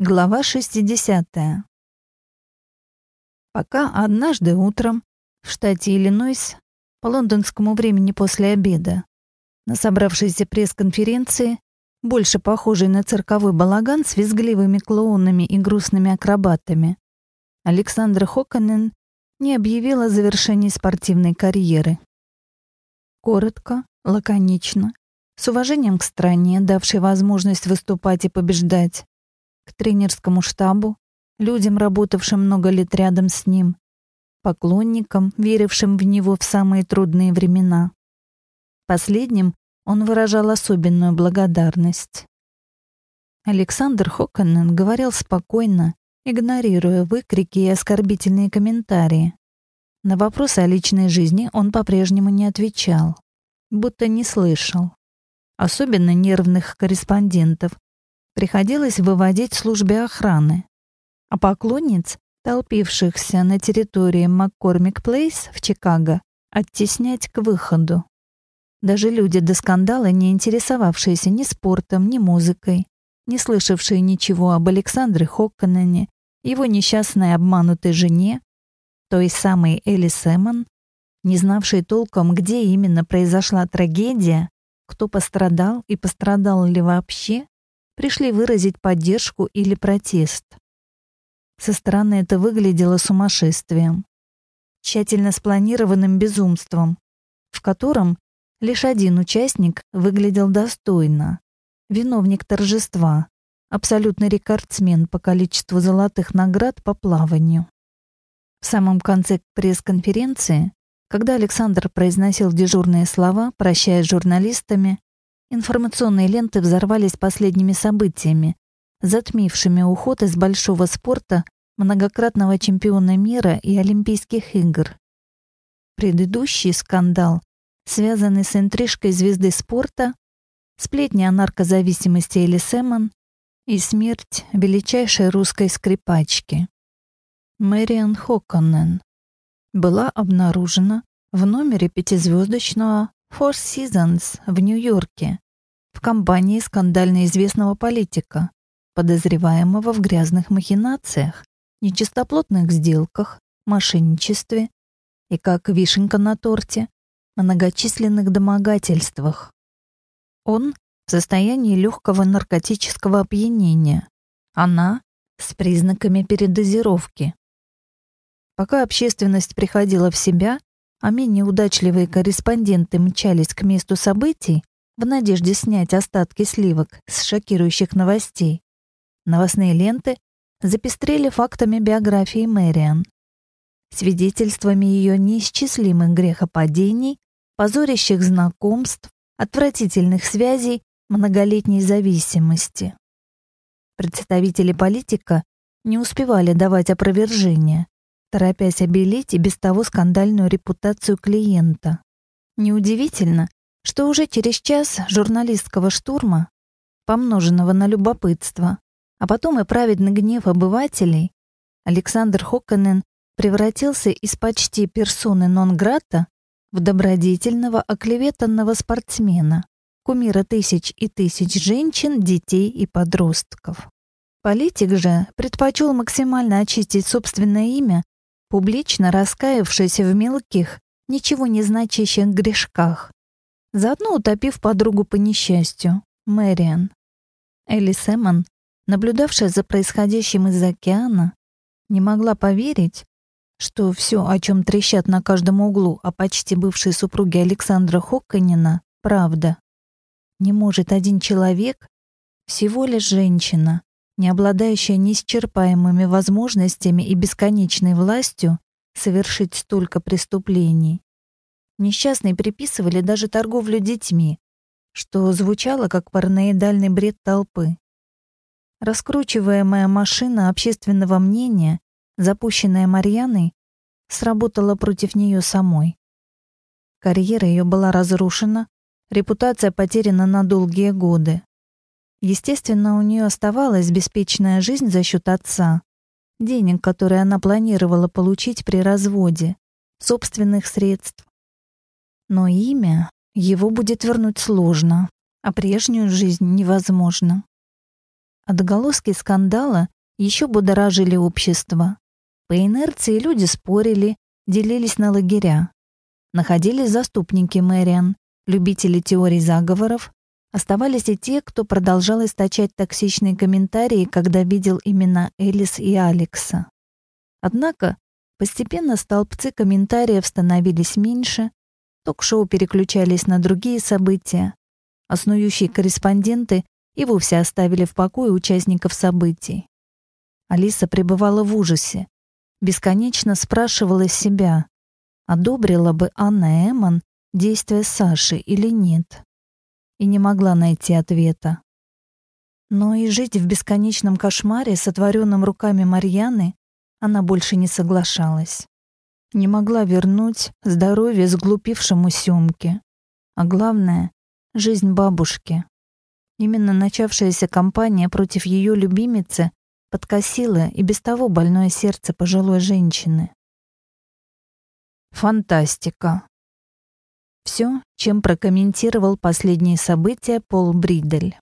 Глава 60. Пока однажды утром в штате Иллинойс по лондонскому времени после обеда на собравшейся пресс-конференции, больше похожей на цирковой балаган с визгливыми клоунами и грустными акробатами, Александр Хоконен не объявил о завершении спортивной карьеры. Коротко, лаконично, с уважением к стране, давшей возможность выступать и побеждать, к тренерскому штабу, людям, работавшим много лет рядом с ним, поклонникам, верившим в него в самые трудные времена. Последним он выражал особенную благодарность. Александр Хоконен говорил спокойно, игнорируя выкрики и оскорбительные комментарии. На вопросы о личной жизни он по-прежнему не отвечал, будто не слышал. Особенно нервных корреспондентов, приходилось выводить службе охраны. А поклонниц, толпившихся на территории Маккормик Плейс в Чикаго, оттеснять к выходу. Даже люди до скандала, не интересовавшиеся ни спортом, ни музыкой, не слышавшие ничего об Александре Хокконене, его несчастной обманутой жене, той самой Элли Сэмон, не знавшие толком, где именно произошла трагедия, кто пострадал и пострадал ли вообще, пришли выразить поддержку или протест. Со стороны это выглядело сумасшествием, тщательно спланированным безумством, в котором лишь один участник выглядел достойно. Виновник торжества, абсолютный рекордсмен по количеству золотых наград по плаванию. В самом конце пресс-конференции, когда Александр произносил дежурные слова, прощаясь с журналистами, Информационные ленты взорвались последними событиями, затмившими уход из большого спорта многократного чемпиона мира и Олимпийских игр. Предыдущий скандал, связанный с интрижкой звезды спорта, сплетни о наркозависимости Элли Сэмон и смерть величайшей русской скрипачки. Мэриан Хоконнен была обнаружена в номере пятизвездочного Four Seasons в Нью-Йорке в компании скандально известного политика, подозреваемого в грязных махинациях, нечистоплотных сделках, мошенничестве и, как вишенка на торте, многочисленных домогательствах. Он в состоянии легкого наркотического опьянения, она с признаками передозировки. Пока общественность приходила в себя, а менее удачливые корреспонденты мчались к месту событий в надежде снять остатки сливок с шокирующих новостей. Новостные ленты запестрели фактами биографии Мэриан, свидетельствами ее неисчислимых грехопадений, позорящих знакомств, отвратительных связей, многолетней зависимости. Представители политика не успевали давать опровержения, торопясь обелить и без того скандальную репутацию клиента. Неудивительно, что уже через час журналистского штурма, помноженного на любопытство, а потом и праведный гнев обывателей, Александр Хокканен превратился из почти персоны нон-грата в добродетельного, оклеветанного спортсмена, кумира тысяч и тысяч женщин, детей и подростков. Политик же предпочел максимально очистить собственное имя публично раскаявшись в мелких, ничего не значащих грешках, заодно утопив подругу по несчастью, Мэриан. Элли Сэмон, наблюдавшая за происходящим из океана, не могла поверить, что все, о чем трещат на каждом углу о почти бывшей супруге Александра Хокканина, правда. Не может один человек, всего лишь женщина, не обладающая неисчерпаемыми возможностями и бесконечной властью, совершить столько преступлений. Несчастные приписывали даже торговлю детьми, что звучало как параноидальный бред толпы. Раскручиваемая машина общественного мнения, запущенная Марьяной, сработала против нее самой. Карьера ее была разрушена, репутация потеряна на долгие годы. Естественно, у нее оставалась беспечная жизнь за счет отца, денег, которые она планировала получить при разводе, собственных средств. Но имя его будет вернуть сложно, а прежнюю жизнь невозможно. Отголоски скандала еще будоражили общество. По инерции люди спорили, делились на лагеря. Находились заступники Мэриан, любители теорий заговоров, оставались и те, кто продолжал источать токсичные комментарии, когда видел имена Элис и Алекса. Однако постепенно столбцы комментариев становились меньше, ток-шоу переключались на другие события, а корреспонденты и вовсе оставили в покое участников событий. Алиса пребывала в ужасе, бесконечно спрашивала себя, одобрила бы Анна Эмон действия Саши или нет, и не могла найти ответа. Но и жить в бесконечном кошмаре, сотворенном руками Марьяны, она больше не соглашалась. Не могла вернуть здоровье сглупившему Сёмке. А главное — жизнь бабушки. Именно начавшаяся кампания против ее любимицы подкосила и без того больное сердце пожилой женщины. Фантастика. Все, чем прокомментировал последние события Пол Бридель.